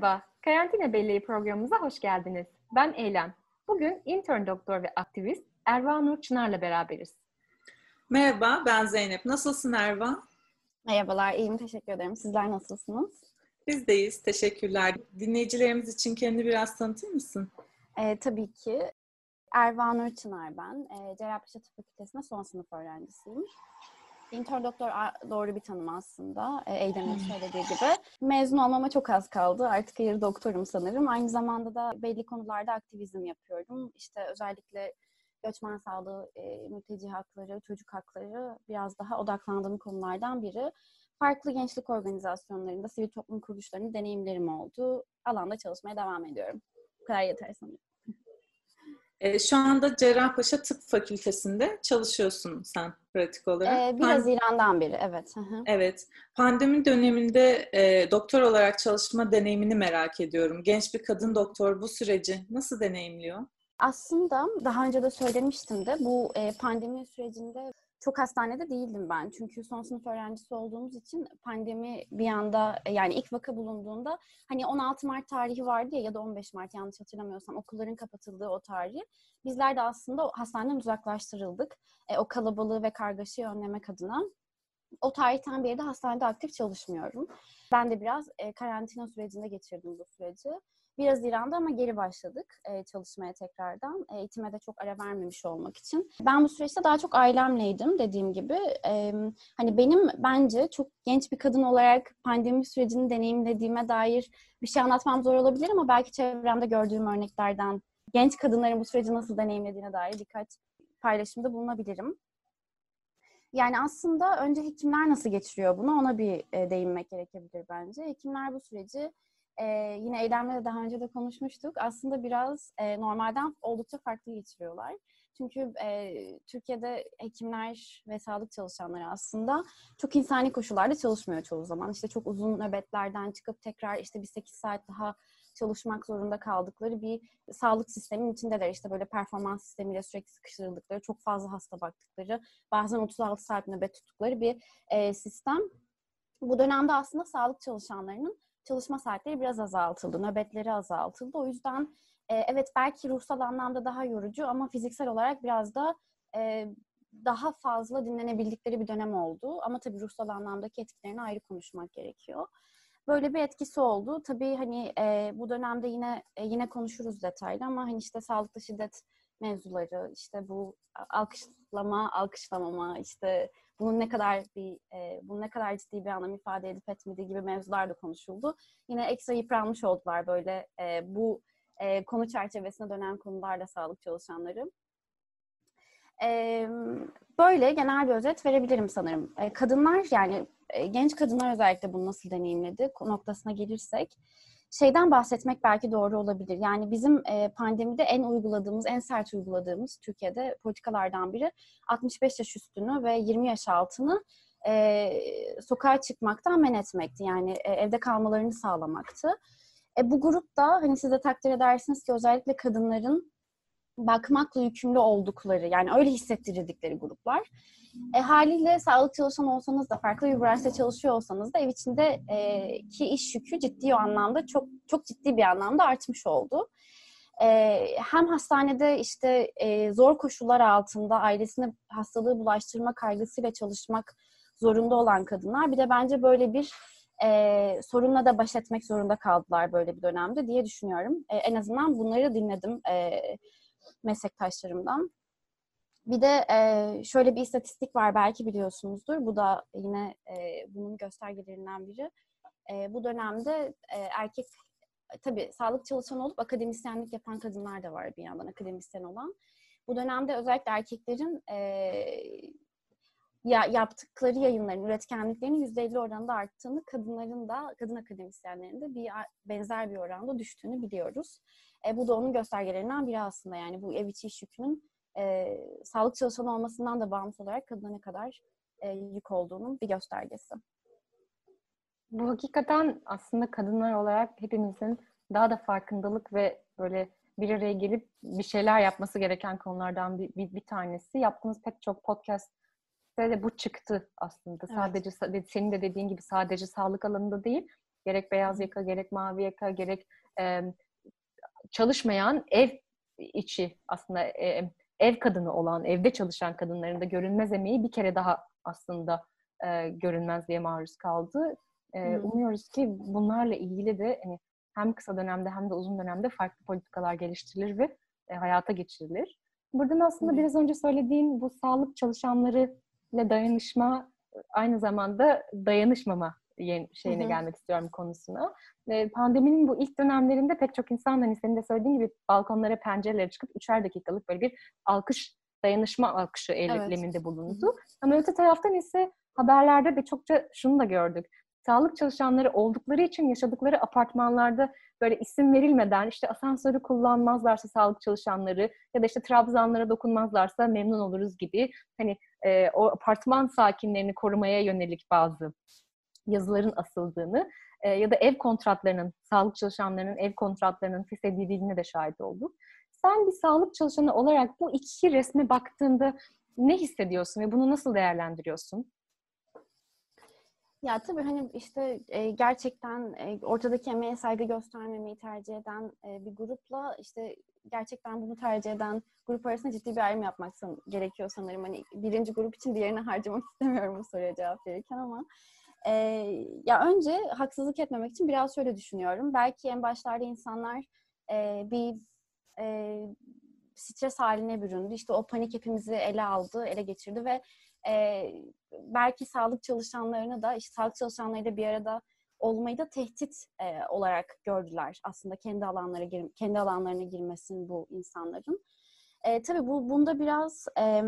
Merhaba, Karantina Belleği programımıza hoş geldiniz. Ben Eylem. Bugün intern doktor ve aktivist Erva Nur Çınar'la beraberiz. Merhaba, ben Zeynep. Nasılsın Erva? Merhabalar, iyiyim. Teşekkür ederim. Sizler nasılsınız? Biz deyiz, teşekkürler. Dinleyicilerimiz için kendini biraz tanıtır mısın? Ee, tabii ki. Erva Nur Çınar ben. Ee, Cerrahpaşa Tıp Fakültesi'nde son sınıf öğrencisiyim. İntern doktor doğru bir tanım aslında. E, Eydem'in söylediği gibi. Mezun olmama çok az kaldı. Artık yarı doktorum sanırım. Aynı zamanda da belli konularda aktivizm yapıyorum. İşte özellikle göçmen sağlığı, e, mülteci hakları, çocuk hakları biraz daha odaklandığım konulardan biri. Farklı gençlik organizasyonlarında, sivil toplum kuruluşlarının deneyimlerim oldu. Alanda çalışmaya devam ediyorum. Bu kadar yeter sanırım. E, şu anda Cerrahpaşa Tıp Fakültesi'nde çalışıyorsun sen pratik olarak. Ee, 1 Haziran'dan beri, evet. evet. Pandemi döneminde e, doktor olarak çalışma deneyimini merak ediyorum. Genç bir kadın doktor bu süreci nasıl deneyimliyor? Aslında daha önce de söylemiştim de bu e, pandemi sürecinde çok hastanede değildim ben. Çünkü son sınıf öğrencisi olduğumuz için pandemi bir anda e, yani ilk vaka bulunduğunda hani 16 Mart tarihi vardı ya ya da 15 Mart yanlış hatırlamıyorsam okulların kapatıldığı o tarih. Bizler de aslında hastaneden uzaklaştırıldık. E, o kalabalığı ve kargaşayı önlemek adına. O tarihten beri de hastanede aktif çalışmıyorum. Ben de biraz e, karantina sürecinde geçirdim bu süreci. Biraz Haziran'da ama geri başladık e, çalışmaya tekrardan. Eğitime de çok ara vermemiş olmak için. Ben bu süreçte daha çok ailemleydim dediğim gibi. E, hani benim bence çok genç bir kadın olarak pandemi sürecini deneyimlediğime dair bir şey anlatmam zor olabilir ama belki çevremde gördüğüm örneklerden genç kadınların bu süreci nasıl deneyimlediğine dair birkaç paylaşımda bulunabilirim. Yani aslında önce hekimler nasıl geçiriyor bunu ona bir e, değinmek gerekebilir bence. Hekimler bu süreci e, yine eylemle de daha önce de konuşmuştuk. Aslında biraz e, normalden oldukça farklı geçiriyorlar. Çünkü e, Türkiye'de hekimler ve sağlık çalışanları aslında çok insani koşullarda çalışmıyor çoğu zaman. İşte çok uzun nöbetlerden çıkıp tekrar işte bir 8 saat daha çalışmak zorunda kaldıkları bir sağlık sistemin içindeler. İşte böyle performans sistemiyle sürekli sıkıştırıldıkları, çok fazla hasta baktıkları, bazen 36 saat nöbet tuttukları bir e, sistem. Bu dönemde aslında sağlık çalışanlarının çalışma saatleri biraz azaltıldı, nöbetleri azaltıldı. O yüzden e, evet belki ruhsal anlamda daha yorucu ama fiziksel olarak biraz da e, daha fazla dinlenebildikleri bir dönem oldu. Ama tabii ruhsal anlamdaki etkilerini ayrı konuşmak gerekiyor. Böyle bir etkisi oldu. Tabii hani e, bu dönemde yine e, yine konuşuruz detaylı ama hani işte sağlıklı şiddet mevzuları, işte bu alkışlama, alkışlamama, işte bunun ne kadar bir e, bunun ne kadar ciddi bir anlam ifade edip etmediği gibi mevzular da konuşuldu. Yine ekstra yıpranmış oldular böyle e, bu e, konu çerçevesine dönen konularla sağlık çalışanları. E, böyle genel bir özet verebilirim sanırım. E, kadınlar yani e, genç kadınlar özellikle bunu nasıl deneyimledi noktasına gelirsek şeyden bahsetmek belki doğru olabilir. Yani bizim e, pandemide en uyguladığımız, en sert uyguladığımız Türkiye'de politikalardan biri 65 yaş üstünü ve 20 yaş altını e, sokağa çıkmaktan men etmekti. Yani e, evde kalmalarını sağlamaktı. E, bu grupta hani siz de takdir edersiniz ki özellikle kadınların bakmakla yükümlü oldukları yani öyle hissettirdikleri gruplar. E, haliyle sağlık çalışan olsanız da farklı bir branşta çalışıyor olsanız da ev içinde e, ki iş yükü ciddi o anlamda çok çok ciddi bir anlamda artmış oldu. E, hem hastanede işte e, zor koşullar altında ailesine hastalığı bulaştırma kaygısıyla çalışmak zorunda olan kadınlar bir de bence böyle bir e, sorunla da baş etmek zorunda kaldılar böyle bir dönemde diye düşünüyorum. E, en azından bunları dinledim e, meslektaşlarımdan. Bir de e, şöyle bir istatistik var belki biliyorsunuzdur. Bu da yine e, bunun göstergelerinden biri. E, bu dönemde e, erkek tabii sağlık çalışanı olup akademisyenlik yapan kadınlar da var bir yandan akademisyen olan. Bu dönemde özellikle erkeklerin e, ya yaptıkları yayınların, üretkenliklerinin %50 oranında arttığını, kadınların da, kadın akademisyenlerin de bir benzer bir oranda düştüğünü biliyoruz. E, bu da onun göstergelerinden biri aslında yani bu ev içi iş yükünün e, sağlık çalışanı olmasından da bağımsız olarak kadına ne kadar e, yük olduğunun bir göstergesi. Bu hakikaten aslında kadınlar olarak hepimizin daha da farkındalık ve böyle bir araya gelip bir şeyler yapması gereken konulardan bir, bir, bir tanesi. Yaptığımız pek çok podcast de bu çıktı aslında. Evet. Sadece senin de dediğin gibi sadece sağlık alanında değil, Gerek beyaz yaka, gerek mavi yaka, gerek e, çalışmayan ev içi aslında e, ev kadını olan, evde çalışan kadınların da görünmez emeği bir kere daha aslında e, görünmezliğe maruz kaldı. E, hmm. Umuyoruz ki bunlarla ilgili de hani, hem kısa dönemde hem de uzun dönemde farklı politikalar geliştirilir ve e, hayata geçirilir. Buradan aslında biraz önce söylediğim bu sağlık çalışanları ile dayanışma aynı zamanda dayanışmama şeyine gelmek istiyorum konusuna. Pandeminin bu ilk dönemlerinde pek çok insan hani senin de söylediğin gibi balkonlara, pencerelere çıkıp üçer dakikalık böyle bir alkış, dayanışma alkışı eyleminde evet. bulundu. Ama öte taraftan ise haberlerde de çokça şunu da gördük. Sağlık çalışanları oldukları için yaşadıkları apartmanlarda böyle isim verilmeden işte asansörü kullanmazlarsa sağlık çalışanları ya da işte trabzanlara dokunmazlarsa memnun oluruz gibi hani e, o apartman sakinlerini korumaya yönelik bazı yazıların asıldığını e, ya da ev kontratlarının, sağlık çalışanlarının ev kontratlarının feshedildiğine de şahit olduk. Sen bir sağlık çalışanı olarak bu iki resme baktığında ne hissediyorsun ve bunu nasıl değerlendiriyorsun? Ya tabii hani işte e, gerçekten e, ortadaki emeğe saygı göstermemeyi tercih eden e, bir grupla işte gerçekten bunu tercih eden grup arasında ciddi bir ayrım yapmak gerekiyor sanırım. Hani birinci grup için diğerini harcamak istemiyorum bu soruya cevap verirken ama e, ya önce haksızlık etmemek için biraz şöyle düşünüyorum. Belki en başlarda insanlar e, bir e, stres haline büründü. İşte o panik hepimizi ele aldı, ele geçirdi ve e, belki sağlık çalışanlarını da, işte sağlık çalışanlarıyla bir arada olmayı da tehdit e, olarak gördüler aslında kendi alanlara gir, kendi alanlarına girmesin bu insanların. E, tabii bu bunda biraz e,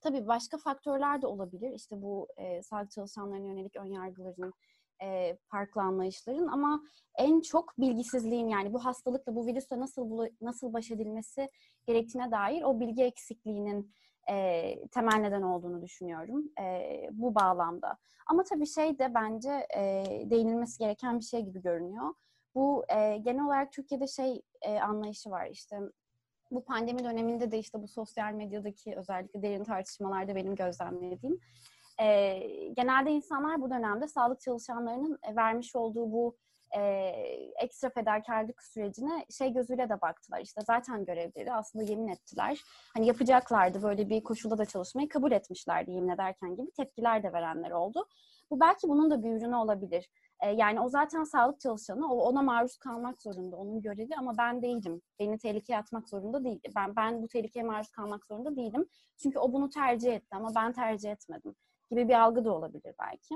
tabii başka faktörler de olabilir. İşte bu e, sağlık çalışanlarına yönelik önyargıların, e, farklı anlayışların ama en çok bilgisizliğin yani bu hastalıkla, bu virüsle nasıl nasıl baş edilmesi gerektiğine dair o bilgi eksikliğinin e, temel neden olduğunu düşünüyorum e, bu bağlamda. Ama tabii şey de bence e, değinilmesi gereken bir şey gibi görünüyor. Bu e, genel olarak Türkiye'de şey e, anlayışı var işte bu pandemi döneminde de işte bu sosyal medyadaki özellikle derin tartışmalarda benim gözlemlediğim e, genelde insanlar bu dönemde sağlık çalışanlarının vermiş olduğu bu e, ekstra fedakarlık sürecine şey gözüyle de baktılar. İşte zaten görevleri aslında yemin ettiler. Hani yapacaklardı böyle bir koşulda da çalışmayı kabul etmişlerdi yemin ederken gibi tepkiler de verenler oldu. Bu belki bunun da bir ürünü olabilir. E, yani o zaten sağlık çalışanı, o ona maruz kalmak zorunda, onun görevi ama ben değilim. Beni tehlikeye atmak zorunda değil. Ben ben bu tehlikeye maruz kalmak zorunda değilim. Çünkü o bunu tercih etti ama ben tercih etmedim gibi bir algı da olabilir belki.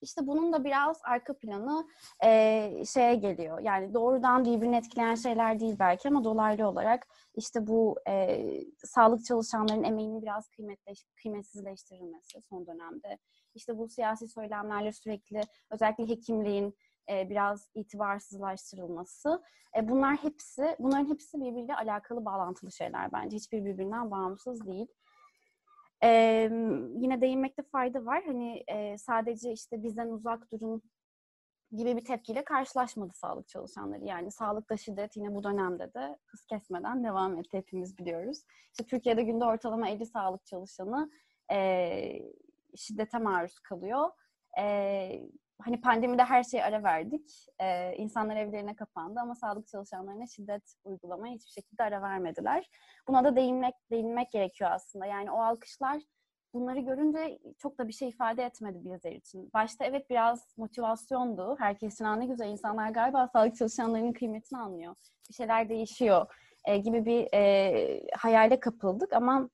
İşte bunun da biraz arka planı e, şeye geliyor. Yani doğrudan birbirini etkileyen şeyler değil belki ama dolaylı olarak işte bu e, sağlık çalışanların emeğinin biraz kıymetleş, kıymetsizleştirilmesi son dönemde. İşte bu siyasi söylemlerle sürekli özellikle hekimliğin e, biraz itibarsızlaştırılması. E, bunlar hepsi, bunların hepsi birbiriyle alakalı bağlantılı şeyler bence. Hiçbir birbirinden bağımsız değil. Ee, yine değinmekte fayda var. Hani e, sadece işte bizden uzak durun gibi bir tepkiyle karşılaşmadı sağlık çalışanları. Yani sağlıkta şiddet yine bu dönemde de hız kesmeden devam etti hepimiz biliyoruz. İşte Türkiye'de günde ortalama 50 sağlık çalışanı e, şiddete maruz kalıyor. E, hani pandemide her şeye ara verdik. Ee, insanlar evlerine kapandı ama sağlık çalışanlarına şiddet uygulamaya hiçbir şekilde ara vermediler. Buna da değinmek, değinmek gerekiyor aslında. Yani o alkışlar bunları görünce çok da bir şey ifade etmedi bizler için. Başta evet biraz motivasyondu. Herkes için ne güzel insanlar galiba sağlık çalışanlarının kıymetini anlıyor. Bir şeyler değişiyor e, gibi bir e, hayale kapıldık ama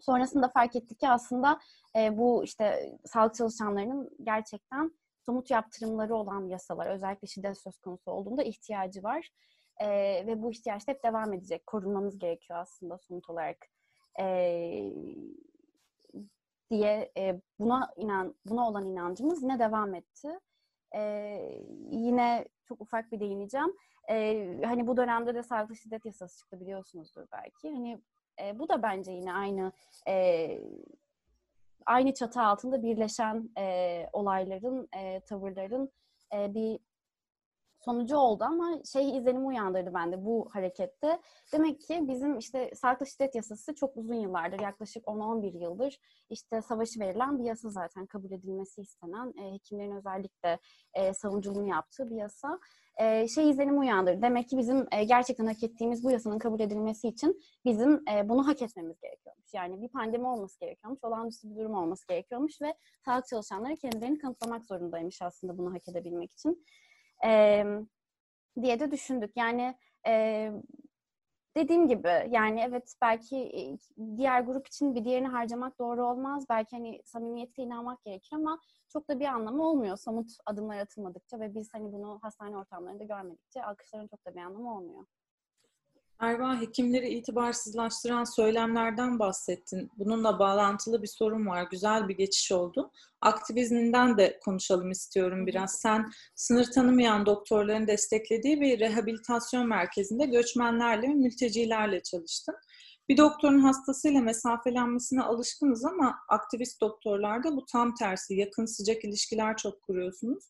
sonrasında fark ettik ki aslında e, bu işte sağlık çalışanlarının gerçekten somut yaptırımları olan yasalar, özellikle şiddet söz konusu olduğunda ihtiyacı var. E, ve bu ihtiyaç hep devam edecek. Korunmamız gerekiyor aslında somut olarak. E, diye e, buna inan buna olan inancımız yine devam etti. E, yine çok ufak bir değineceğim. E, hani bu dönemde de sağlıklı şiddet yasası çıktı biliyorsunuzdur belki. Hani e, bu da bence yine aynı e, aynı çatı altında birleşen e, olayların, e, tavırların e, bir sonucu oldu ama şey izlenimi uyandırdı bende bu harekette. Demek ki bizim işte sağlıklı şiddet yasası çok uzun yıllardır, yaklaşık 10-11 yıldır işte savaşı verilen bir yasa zaten kabul edilmesi istenen, e, hekimlerin özellikle e, savunuculuğunu yaptığı bir yasa. E, şey izlenimi uyandırdı. Demek ki bizim e, gerçekten hak ettiğimiz bu yasanın kabul edilmesi için bizim e, bunu hak etmemiz gerekiyormuş. Yani bir pandemi olması gerekiyormuş, olağanüstü bir durum olması gerekiyormuş ve sağlık çalışanları kendilerini kanıtlamak zorundaymış aslında bunu hak edebilmek için e, diye de düşündük. Yani e, dediğim gibi yani evet belki diğer grup için bir diğerini harcamak doğru olmaz. Belki hani samimiyete inanmak gerekir ama çok da bir anlamı olmuyor somut adımlar atılmadıkça ve biz hani bunu hastane ortamlarında görmedikçe alkışların çok da bir anlamı olmuyor. Erva, hekimleri itibarsızlaştıran söylemlerden bahsettin. Bununla bağlantılı bir sorun var. Güzel bir geçiş oldu. Aktivizminden de konuşalım istiyorum biraz. Sen sınır tanımayan doktorların desteklediği bir rehabilitasyon merkezinde göçmenlerle ve mültecilerle çalıştın. Bir doktorun hastasıyla mesafelenmesine alışkınız ama aktivist doktorlarda bu tam tersi. Yakın sıcak ilişkiler çok kuruyorsunuz.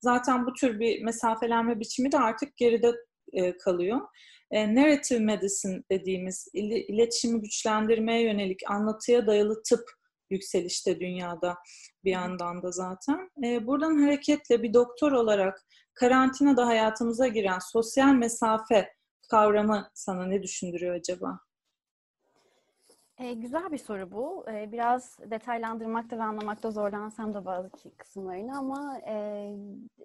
Zaten bu tür bir mesafelenme biçimi de artık geride e, kalıyor e, narrative medicine dediğimiz il, iletişimi güçlendirmeye yönelik anlatıya dayalı tıp yükselişte dünyada bir yandan da zaten. E, buradan hareketle bir doktor olarak karantinada hayatımıza giren sosyal mesafe kavramı sana ne düşündürüyor acaba? E, güzel bir soru bu. E, biraz detaylandırmakta ve anlamakta zorlansam da bazı kısımlarını ama e,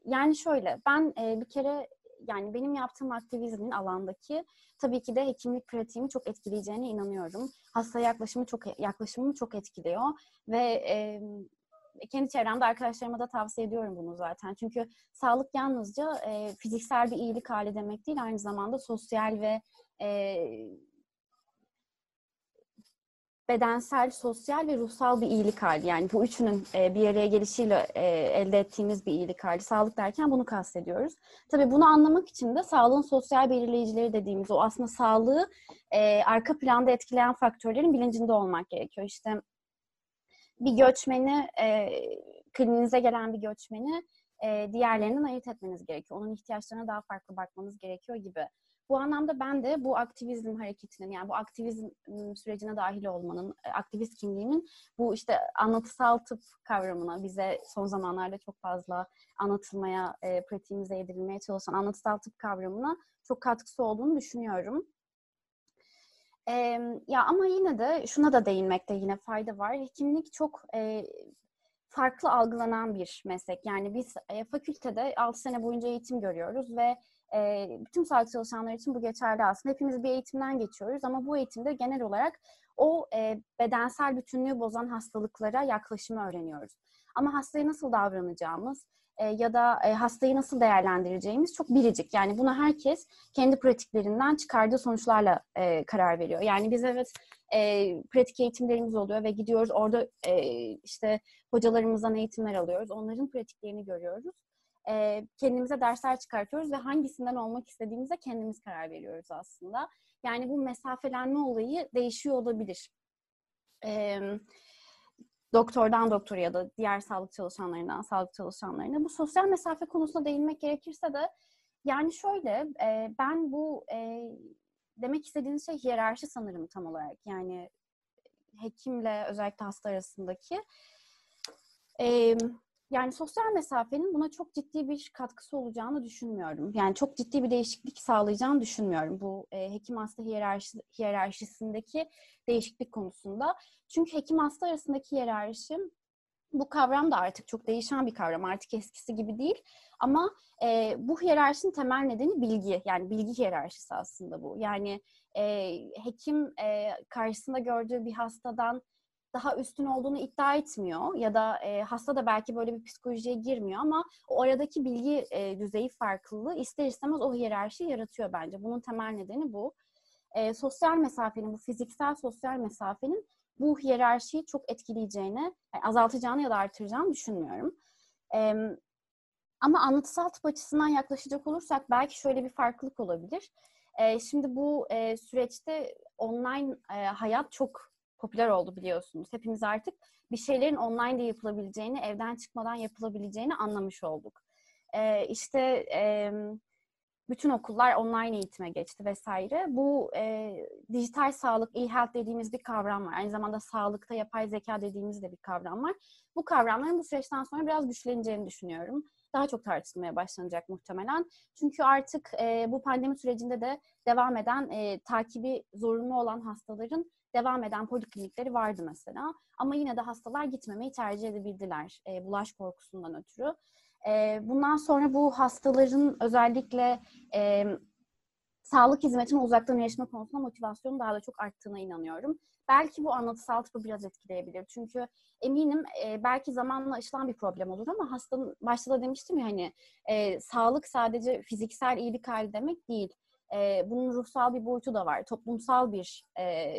yani şöyle ben e, bir kere yani benim yaptığım aktivizmin alandaki tabii ki de hekimlik pratiğimi çok etkileyeceğine inanıyorum. Hasta yaklaşımı çok yaklaşımımı çok etkiliyor ve e, kendi çevremde arkadaşlarıma da tavsiye ediyorum bunu zaten. Çünkü sağlık yalnızca e, fiziksel bir iyilik hali demek değil, aynı zamanda sosyal ve e, bedensel, sosyal ve ruhsal bir iyilik hali. Yani bu üçünün e, bir araya gelişiyle e, elde ettiğimiz bir iyilik hali. Sağlık derken bunu kastediyoruz. Tabii bunu anlamak için de sağlığın sosyal belirleyicileri dediğimiz o aslında sağlığı e, arka planda etkileyen faktörlerin bilincinde olmak gerekiyor. İşte bir göçmeni, e, kliniğinize gelen bir göçmeni e, diğerlerinden ayırt etmeniz gerekiyor. Onun ihtiyaçlarına daha farklı bakmanız gerekiyor gibi. Bu anlamda ben de bu aktivizm hareketinin yani bu aktivizm sürecine dahil olmanın, e, aktivist kimliğimin bu işte anlatısal tıp kavramına bize son zamanlarda çok fazla anlatılmaya, e, pratiğimize yedirilmeye çalışan anlatısal tıp kavramına çok katkısı olduğunu düşünüyorum. E, ya ama yine de şuna da değinmekte yine fayda var. Hekimlik çok e, farklı algılanan bir meslek. Yani biz e, fakültede 6 sene boyunca eğitim görüyoruz ve e, bütün sağlık çalışanları için bu geçerli aslında. Hepimiz bir eğitimden geçiyoruz ama bu eğitimde genel olarak o e, bedensel bütünlüğü bozan hastalıklara yaklaşımı öğreniyoruz. Ama hastaya nasıl davranacağımız e, ya da e, hastayı nasıl değerlendireceğimiz çok biricik. Yani buna herkes kendi pratiklerinden çıkardığı sonuçlarla e, karar veriyor. Yani biz evet e, pratik eğitimlerimiz oluyor ve gidiyoruz orada e, işte hocalarımızdan eğitimler alıyoruz. Onların pratiklerini görüyoruz e, kendimize dersler çıkartıyoruz ve hangisinden olmak istediğimize kendimiz karar veriyoruz aslında. Yani bu mesafelenme olayı değişiyor olabilir. E, doktordan doktora ya da diğer sağlık çalışanlarından sağlık çalışanlarına. Bu sosyal mesafe konusuna değinmek gerekirse de yani şöyle e, ben bu e, demek istediğiniz şey hiyerarşi sanırım tam olarak. Yani hekimle özellikle hasta arasındaki. E, yani sosyal mesafenin buna çok ciddi bir katkısı olacağını düşünmüyorum. Yani çok ciddi bir değişiklik sağlayacağını düşünmüyorum bu e, hekim hasta hiyerarşi, hiyerarşisindeki değişiklik konusunda. Çünkü hekim hasta arasındaki hiyerarşi bu kavram da artık çok değişen bir kavram. Artık eskisi gibi değil. Ama e, bu hiyerarşinin temel nedeni bilgi. Yani bilgi hiyerarşisi aslında bu. Yani e, hekim e, karşısında gördüğü bir hastadan daha üstün olduğunu iddia etmiyor ya da e, hasta da belki böyle bir psikolojiye girmiyor ama o aradaki bilgi e, düzeyi farklılığı ister istemez o hiyerarşi yaratıyor bence. Bunun temel nedeni bu. E, sosyal mesafenin, bu fiziksel sosyal mesafenin bu hiyerarşiyi çok etkileyeceğini, yani azaltacağını ya da artıracağını düşünmüyorum. E, ama anlatısal tıp açısından yaklaşacak olursak belki şöyle bir farklılık olabilir. E, şimdi bu e, süreçte online e, hayat çok popüler oldu biliyorsunuz. Hepimiz artık bir şeylerin online de yapılabileceğini, evden çıkmadan yapılabileceğini anlamış olduk. Ee, işte e, bütün okullar online eğitime geçti vesaire. Bu e, dijital sağlık, e-health dediğimiz bir kavram var. Aynı zamanda sağlıkta yapay zeka dediğimiz de bir kavram var. Bu kavramların bu süreçten sonra biraz güçleneceğini düşünüyorum. Daha çok tartışılmaya başlanacak muhtemelen. Çünkü artık e, bu pandemi sürecinde de devam eden, e, takibi zorunlu olan hastaların devam eden poliklinikleri vardı mesela. Ama yine de hastalar gitmemeyi tercih edebildiler e, bulaş korkusundan ötürü. E, bundan sonra bu hastaların özellikle e, sağlık hizmetine uzaktan erişme konusunda motivasyonu daha da çok arttığına inanıyorum. Belki bu anlatısal tıpı biraz etkileyebilir. Çünkü eminim e, belki zamanla aşılan bir problem olur ama hastanın başta da demiştim ya hani e, sağlık sadece fiziksel iyilik hali demek değil. E, bunun ruhsal bir boyutu da var. Toplumsal bir e,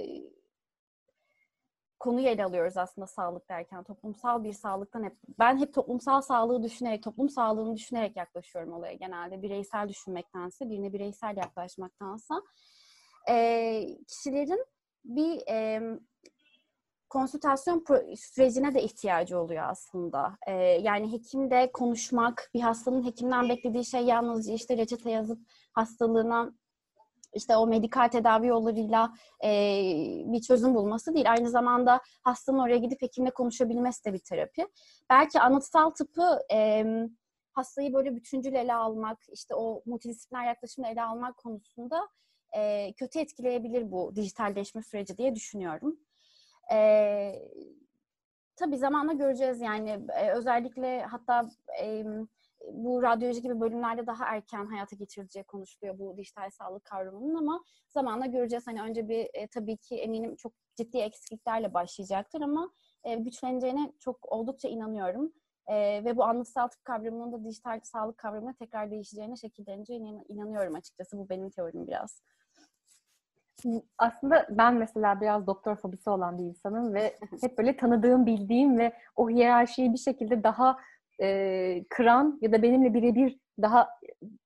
konuyu ele alıyoruz aslında sağlık derken. Toplumsal bir sağlıktan hep ben hep toplumsal sağlığı düşünerek, toplum sağlığını düşünerek yaklaşıyorum olaya genelde. Bireysel düşünmektense, birine bireysel yaklaşmaktansa. E, kişilerin bir e, konsültasyon sürecine de ihtiyacı oluyor aslında. E, yani hekimle konuşmak, bir hastanın hekimden beklediği şey yalnızca işte reçete yazıp hastalığına işte o medikal tedavi yollarıyla e, bir çözüm bulması değil. Aynı zamanda hastanın oraya gidip hekimle konuşabilmesi de bir terapi. Belki anlatısal tıpı e, hastayı böyle bütüncül ele almak, işte o multidisipliner yaklaşımla ele almak konusunda e, kötü etkileyebilir bu dijitalleşme süreci diye düşünüyorum. E, tabii zamanla göreceğiz yani e, özellikle hatta e, bu radyoloji gibi bölümlerde daha erken hayata geçirileceği konuşuluyor bu dijital sağlık kavramının ama zamanla göreceğiz. Hani önce bir e, tabii ki eminim çok ciddi eksikliklerle başlayacaktır ama e, güçleneceğine çok oldukça inanıyorum. E, ve bu anlatısal tıp kavramının da dijital sağlık kavramına tekrar değişeceğine, şekilleneceğine inanıyorum açıkçası. Bu benim teorim biraz. Aslında ben mesela biraz doktor fobisi olan bir insanım ve hep böyle tanıdığım, bildiğim ve o hiyerarşiyi bir şekilde daha e, kıran ya da benimle birebir daha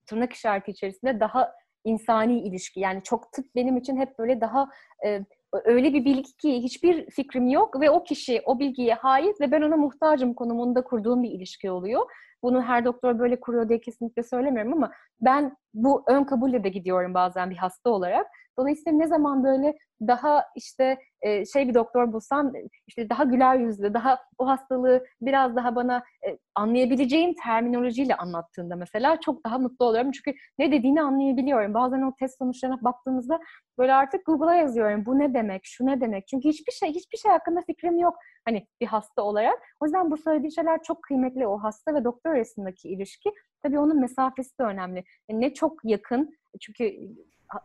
tırnak işareti içerisinde daha insani ilişki. Yani çok tıp benim için hep böyle daha e, öyle bir bilgi ki hiçbir fikrim yok ve o kişi o bilgiye hait ve ben ona muhtacım konumunda kurduğum bir ilişki oluyor. Bunu her doktor böyle kuruyor diye kesinlikle söylemiyorum ama ben bu ön kabulle de gidiyorum bazen bir hasta olarak. Dolayısıyla ne zaman böyle daha işte e, şey bir doktor bulsam işte daha güler yüzlü, daha o hastalığı biraz daha bana e, anlayabileceğim terminolojiyle anlattığında mesela çok daha mutlu oluyorum. Çünkü ne dediğini anlayabiliyorum. Bazen o test sonuçlarına baktığımızda böyle artık Google'a yazıyorum. Bu ne demek, şu ne demek? Çünkü hiçbir şey, hiçbir şey hakkında fikrim yok. Hani bir hasta olarak. O yüzden bu söylediği şeyler çok kıymetli. O hasta ve doktor arasındaki ilişki. Tabii onun mesafesi de önemli. Ne çok yakın, çünkü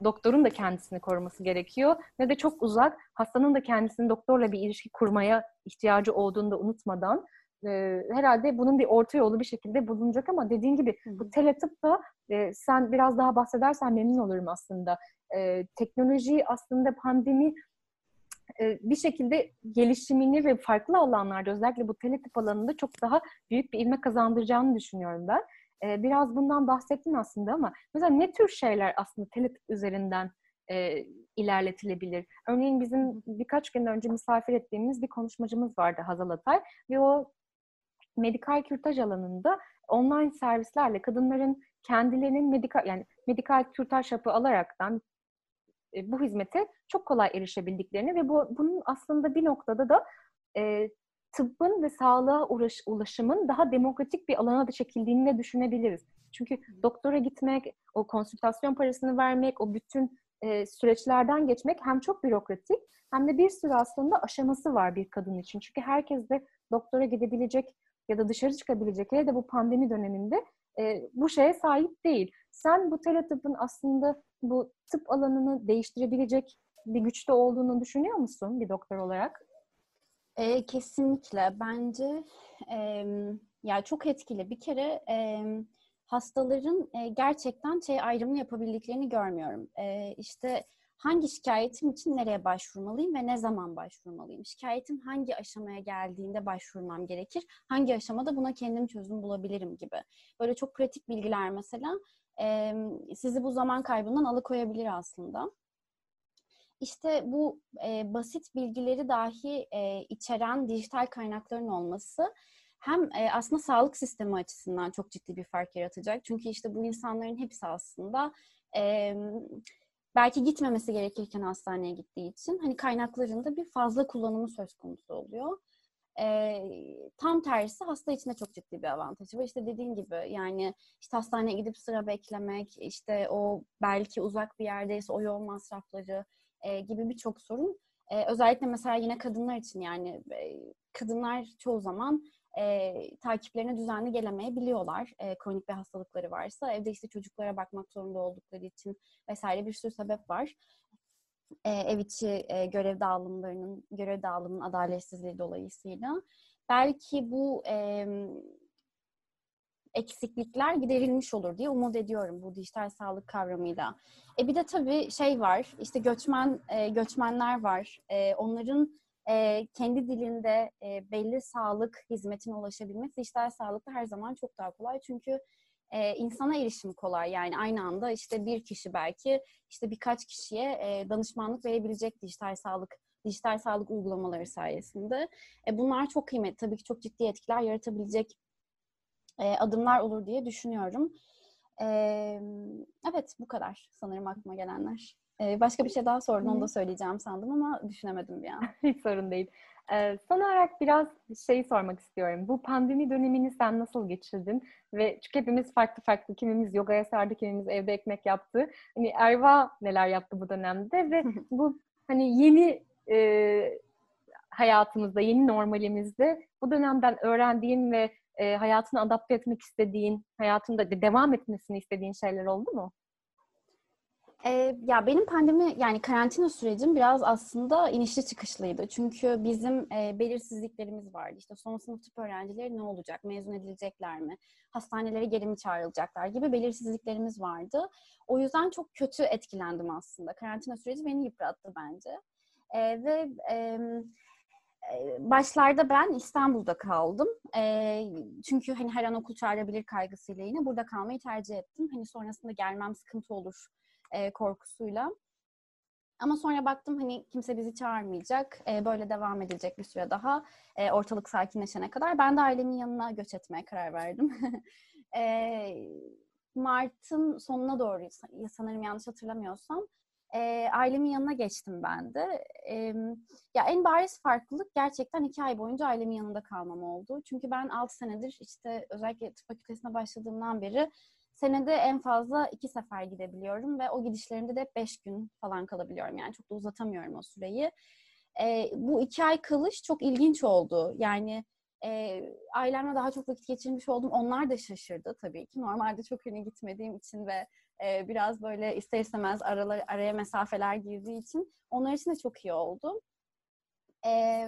doktorun da kendisini koruması gerekiyor. Ne de çok uzak hastanın da kendisinin doktorla bir ilişki kurmaya ihtiyacı olduğunu da unutmadan e, herhalde bunun bir orta yolu bir şekilde bulunacak ama dediğin gibi bu teletıp da e, sen biraz daha bahsedersen memnun olurum aslında. E, teknoloji aslında pandemi e, bir şekilde gelişimini ve farklı alanlarda özellikle bu teletip alanında çok daha büyük bir ilme kazandıracağını düşünüyorum ben biraz bundan bahsettin aslında ama mesela ne tür şeyler aslında teletip üzerinden e, ilerletilebilir? Örneğin bizim birkaç gün önce misafir ettiğimiz bir konuşmacımız vardı Hazal Atay ve o medikal kürtaj alanında online servislerle kadınların kendilerinin medikal yani medikal kürtaj hapı alaraktan e, bu hizmete çok kolay erişebildiklerini ve bu bunun aslında bir noktada da e, tıbbın ve sağlığa uğraş, ulaşımın daha demokratik bir alana da çekildiğini de düşünebiliriz. Çünkü doktora gitmek, o konsültasyon parasını vermek, o bütün e, süreçlerden geçmek hem çok bürokratik hem de bir sürü aslında aşaması var bir kadın için. Çünkü herkes de doktora gidebilecek ya da dışarı çıkabilecek hele de bu pandemi döneminde e, bu şeye sahip değil. Sen bu teletıbbın aslında bu tıp alanını değiştirebilecek bir güçte olduğunu düşünüyor musun bir doktor olarak? E, kesinlikle. Bence e, ya çok etkili. Bir kere e, hastaların e, gerçekten şey ayrımını yapabildiklerini görmüyorum. E, işte hangi şikayetim için nereye başvurmalıyım ve ne zaman başvurmalıyım? Şikayetim hangi aşamaya geldiğinde başvurmam gerekir? Hangi aşamada buna kendim çözüm bulabilirim gibi. Böyle çok pratik bilgiler mesela e, sizi bu zaman kaybından alıkoyabilir aslında. İşte bu e, basit bilgileri dahi e, içeren dijital kaynakların olması hem e, aslında sağlık sistemi açısından çok ciddi bir fark yaratacak. Çünkü işte bu insanların hepsi aslında e, belki gitmemesi gerekirken hastaneye gittiği için hani kaynaklarında bir fazla kullanımı söz konusu oluyor. E, tam tersi hasta için de çok ciddi bir avantajı var. İşte dediğin gibi yani işte hastaneye gidip sıra beklemek, işte o belki uzak bir yerdeyse o yol masrafları e, gibi birçok sorun. E, özellikle mesela yine kadınlar için yani e, kadınlar çoğu zaman e, takiplerine düzenli gelemeyebiliyorlar. E, kronik bir hastalıkları varsa evde işte çocuklara bakmak zorunda oldukları için vesaire bir sürü sebep var. E, ev içi e, görev dağılımlarının, görev dağılımının adaletsizliği dolayısıyla. Belki bu e, eksiklikler giderilmiş olur diye umut ediyorum bu dijital sağlık kavramıyla. E bir de tabii şey var, işte göçmen e, göçmenler var. E, onların e, kendi dilinde e, belli sağlık hizmetine ulaşabilmesi dijital sağlıkta her zaman çok daha kolay. Çünkü e, insana erişim kolay. Yani aynı anda işte bir kişi belki işte birkaç kişiye e, danışmanlık verebilecek dijital sağlık dijital sağlık uygulamaları sayesinde. E, bunlar çok kıymetli. Tabii ki çok ciddi etkiler yaratabilecek e, adımlar olur diye düşünüyorum. E, evet bu kadar sanırım aklıma gelenler. E, başka bir şey daha sordun onu da söyleyeceğim sandım ama düşünemedim bir an. Hiç sorun değil. Ee, son olarak biraz şeyi sormak istiyorum. Bu pandemi dönemini sen nasıl geçirdin? Ve çünkü hepimiz farklı farklı, kimimiz yogaya sardı, kimimiz evde ekmek yaptı. Hani Erva neler yaptı bu dönemde ve bu hani yeni e, hayatımızda, yeni normalimizde bu dönemden öğrendiğin ve e, hayatını adapte etmek istediğin, hayatında de devam etmesini istediğin şeyler oldu mu? E, ya benim pandemi yani karantina sürecim biraz aslında inişli çıkışlıydı. Çünkü bizim e, belirsizliklerimiz vardı. İşte son sınıf tıp öğrencileri ne olacak? Mezun edilecekler mi? Hastanelere geri mi çağrılacaklar gibi belirsizliklerimiz vardı. O yüzden çok kötü etkilendim aslında. Karantina süreci beni yıprattı bence. E, ve e, başlarda ben İstanbul'da kaldım. E, çünkü hani her an okul çağırabilir kaygısıyla yine burada kalmayı tercih ettim. Hani sonrasında gelmem sıkıntı olur e, korkusuyla. Ama sonra baktım hani kimse bizi çağırmayacak. E, böyle devam edilecek bir süre daha. E, ortalık sakinleşene kadar. Ben de ailemin yanına göç etmeye karar verdim. e, Mart'ın sonuna doğru sanırım yanlış hatırlamıyorsam e, ailemin yanına geçtim ben de. E, ya en bariz farklılık gerçekten iki ay boyunca ailemin yanında kalmam oldu. Çünkü ben altı senedir işte özellikle tıp fakültesine başladığımdan beri senede en fazla iki sefer gidebiliyorum ve o gidişlerimde de beş gün falan kalabiliyorum. Yani çok da uzatamıyorum o süreyi. E, bu iki ay kalış çok ilginç oldu. Yani e, ailemle daha çok vakit geçirmiş oldum. Onlar da şaşırdı tabii ki. Normalde çok hani gitmediğim için ve e, biraz böyle ister istemez aralar, araya mesafeler girdiği için onlar için de çok iyi oldu e,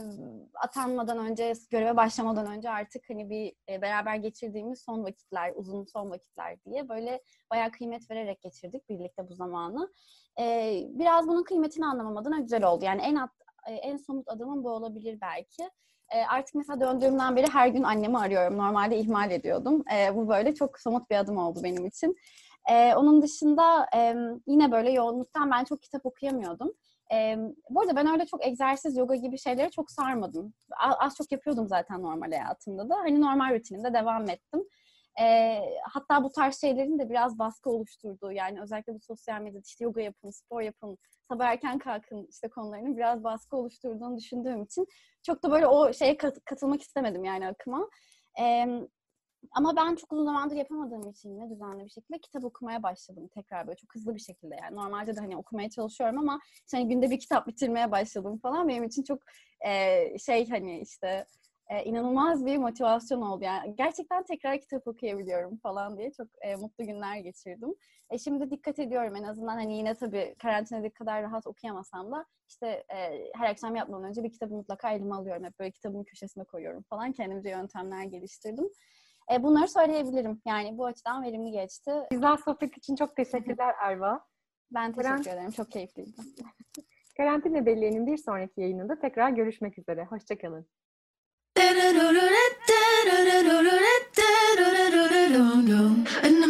atanmadan önce, göreve başlamadan önce artık hani bir e, beraber geçirdiğimiz son vakitler, uzun son vakitler diye böyle bayağı kıymet vererek geçirdik birlikte bu zamanı. E, biraz bunun kıymetini anlamam adına güzel oldu. Yani en at, e, en somut adımım bu olabilir belki. E, artık mesela döndüğümden beri her gün annemi arıyorum. Normalde ihmal ediyordum. E, bu böyle çok somut bir adım oldu benim için. E, onun dışında e, yine böyle yoğunluktan ben çok kitap okuyamıyordum. E, bu arada ben öyle çok egzersiz, yoga gibi şeyleri çok sarmadım. Az, az çok yapıyordum zaten normal hayatımda da. Hani normal rutinimde devam ettim. E, hatta bu tarz şeylerin de biraz baskı oluşturduğu yani özellikle bu sosyal medyada işte yoga yapın, spor yapın, sabah erken kalkın işte konularının biraz baskı oluşturduğunu düşündüğüm için çok da böyle o şeye kat, katılmak istemedim yani akıma. E, ama ben çok uzun zamandır yapamadığım için yine düzenli bir şekilde kitap okumaya başladım tekrar böyle çok hızlı bir şekilde yani normalde de hani okumaya çalışıyorum ama işte hani günde bir kitap bitirmeye başladım falan benim için çok e, şey hani işte e, inanılmaz bir motivasyon oldu yani gerçekten tekrar kitap okuyabiliyorum falan diye çok e, mutlu günler geçirdim. E, şimdi dikkat ediyorum en azından hani yine tabii karantinadaki kadar rahat okuyamasam da işte e, her akşam yatmadan önce bir kitabı mutlaka elime alıyorum. Hep böyle kitabın köşesine koyuyorum falan kendimce yöntemler geliştirdim. E, bunları söyleyebilirim. Yani bu açıdan verimli geçti. Bizden sohbet için çok teşekkürler Erva. Ben teşekkür ederim. Çok keyifliydi. Karantina Belliği'nin bir sonraki yayınında tekrar görüşmek üzere. Hoşçakalın. Another